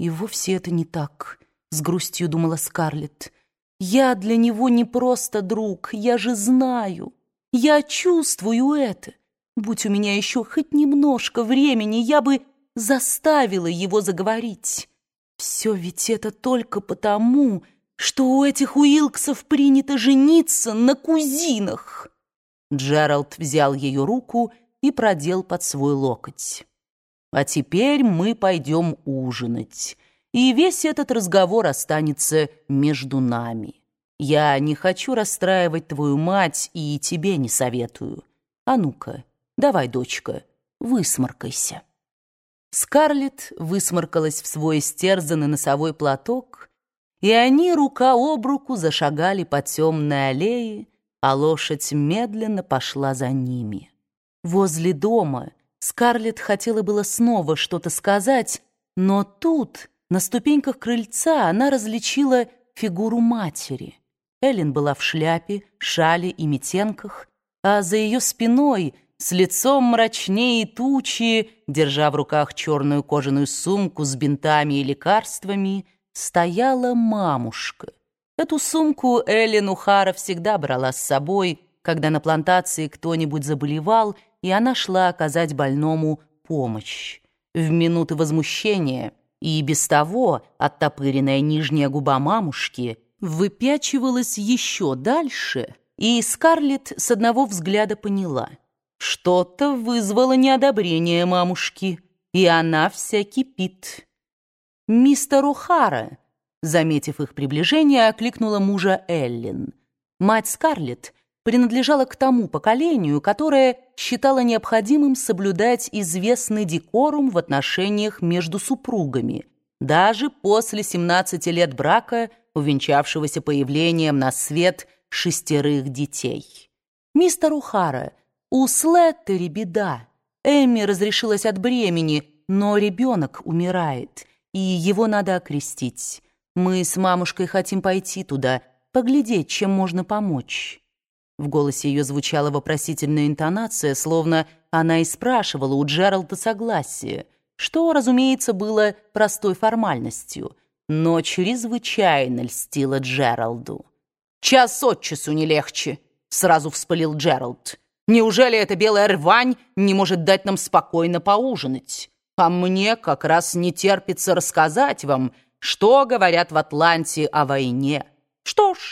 И вовсе это не так, с грустью думала Скарлетт. Я для него не просто друг, я же знаю. Я чувствую это. Будь у меня еще хоть немножко времени, я бы заставила его заговорить. Все ведь это только потому, что у этих Уилксов принято жениться на кузинах. Джеральд взял ее руку и продел под свой локоть. «А теперь мы пойдем ужинать, и весь этот разговор останется между нами. Я не хочу расстраивать твою мать и тебе не советую. А ну-ка, давай, дочка, высморкайся». Скарлетт высморкалась в свой стерзанный носовой платок, и они рука об руку зашагали по темной аллее, а лошадь медленно пошла за ними. Возле дома Скарлетт хотела было снова что-то сказать, но тут, на ступеньках крыльца, она различила фигуру матери. Эллен была в шляпе, шале и метенках, а за ее спиной, с лицом мрачнее тучи, держа в руках черную кожаную сумку с бинтами и лекарствами, стояла мамушка. Эту сумку Эллен Ухара всегда брала с собой, когда на плантации кто-нибудь заболевал, и она шла оказать больному помощь. В минуты возмущения и без того оттопыренная нижняя губа мамушки выпячивалась еще дальше, и Скарлетт с одного взгляда поняла. Что-то вызвало неодобрение мамушки, и она вся кипит. «Мистер Ухара», Заметив их приближение, окликнула мужа Эллин. Мать Скарлетт принадлежала к тому поколению, которое считало необходимым соблюдать известный декорум в отношениях между супругами, даже после 17 лет брака, увенчавшегося появлением на свет шестерых детей. «Мистер Ухара, у Слеттери беда. Эмми разрешилась от бремени, но ребенок умирает, и его надо окрестить». Мы с мамушкой хотим пойти туда, поглядеть, чем можно помочь». В голосе ее звучала вопросительная интонация, словно она и спрашивала у Джералда согласие, что, разумеется, было простой формальностью, но чрезвычайно льстило Джералду. «Час от часу не легче», — сразу вспылил Джеральд. «Неужели эта белая рвань не может дать нам спокойно поужинать? А мне как раз не терпится рассказать вам, что говорят в Атланте о войне. Что ж,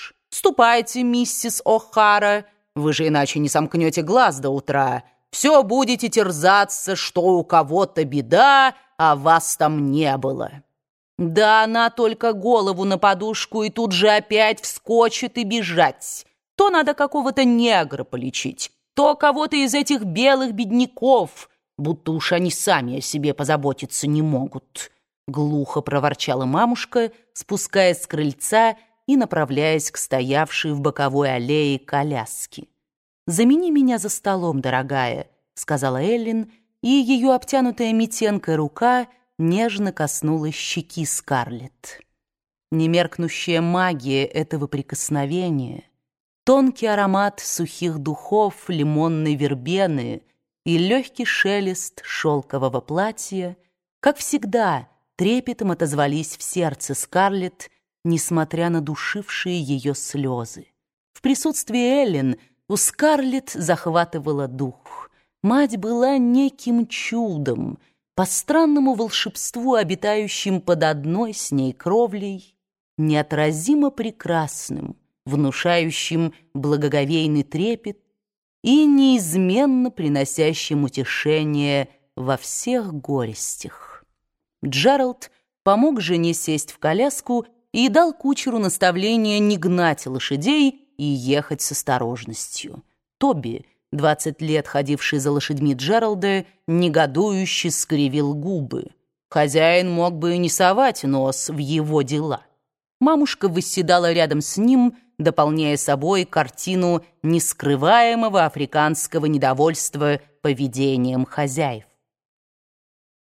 ступайте, миссис О'Хара, вы же иначе не сомкнете глаз до утра. Все будете терзаться, что у кого-то беда, а вас там не было. Да она только голову на подушку и тут же опять вскочит и бежать. То надо какого-то негра полечить, то кого-то из этих белых бедняков, будто уж они сами о себе позаботиться не могут». Глухо проворчала мамушка, спускаясь с крыльца и направляясь к стоявшей в боковой аллее коляске. «Замени меня за столом, дорогая», — сказала Эллин, и ее обтянутая метенкой рука нежно коснулась щеки Скарлетт. Немеркнущая магия этого прикосновения, тонкий аромат сухих духов, лимонной вербены и легкий шелест шелкового платья, как всегда — трепетом отозвались в сердце Скарлетт, несмотря на душившие ее слезы. В присутствии Эллен у Скарлетт захватывала дух. Мать была неким чудом, по странному волшебству, обитающим под одной с ней кровлей, неотразимо прекрасным, внушающим благоговейный трепет и неизменно приносящим утешение во всех горестях. Джеральд помог жене сесть в коляску и дал кучеру наставление не гнать лошадей и ехать с осторожностью. Тоби, двадцать лет ходивший за лошадьми Джералда, негодующе скривил губы. Хозяин мог бы и не совать нос в его дела. Мамушка восседала рядом с ним, дополняя собой картину нескрываемого африканского недовольства поведением хозяев.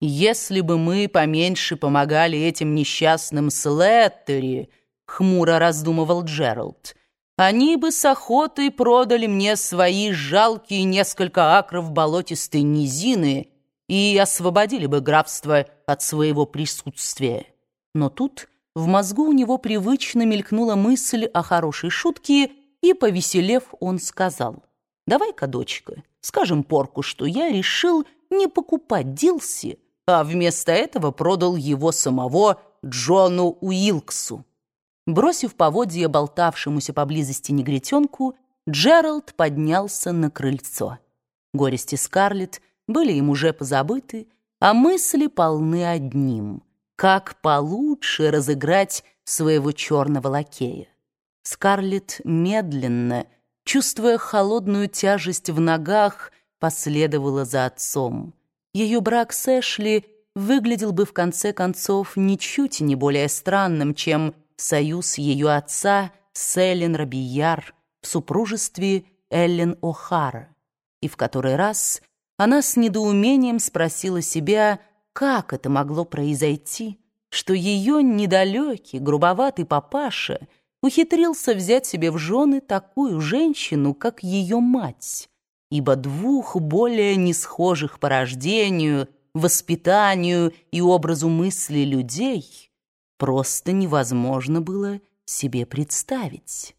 «Если бы мы поменьше помогали этим несчастным Слеттери», — хмуро раздумывал Джеральд, «они бы с охотой продали мне свои жалкие несколько акров болотистой низины и освободили бы графство от своего присутствия. Но тут в мозгу у него привычно мелькнула мысль о хорошей шутке, и, повеселев, он сказал, «Давай-ка, дочка, скажем Порку, что я решил не покупать Дилси, а вместо этого продал его самого Джону Уилксу». Бросив поводья болтавшемуся поблизости негритенку, Джеральд поднялся на крыльцо. Горести Скарлетт были им уже позабыты, а мысли полны одним — как получше разыграть своего черного лакея. Скарлетт медленно, чувствуя холодную тяжесть в ногах, последовала за отцом. Ее брак с Эшли выглядел бы в конце концов ничуть не более странным, чем союз ее отца с Эллен Робияр в супружестве Эллен О'Хара. И в который раз она с недоумением спросила себя, как это могло произойти, что ее недалекий, грубоватый папаша ухитрился взять себе в жены такую женщину, как ее мать, ибо двух более несхожих по рождению, воспитанию и образу мысли людей просто невозможно было себе представить.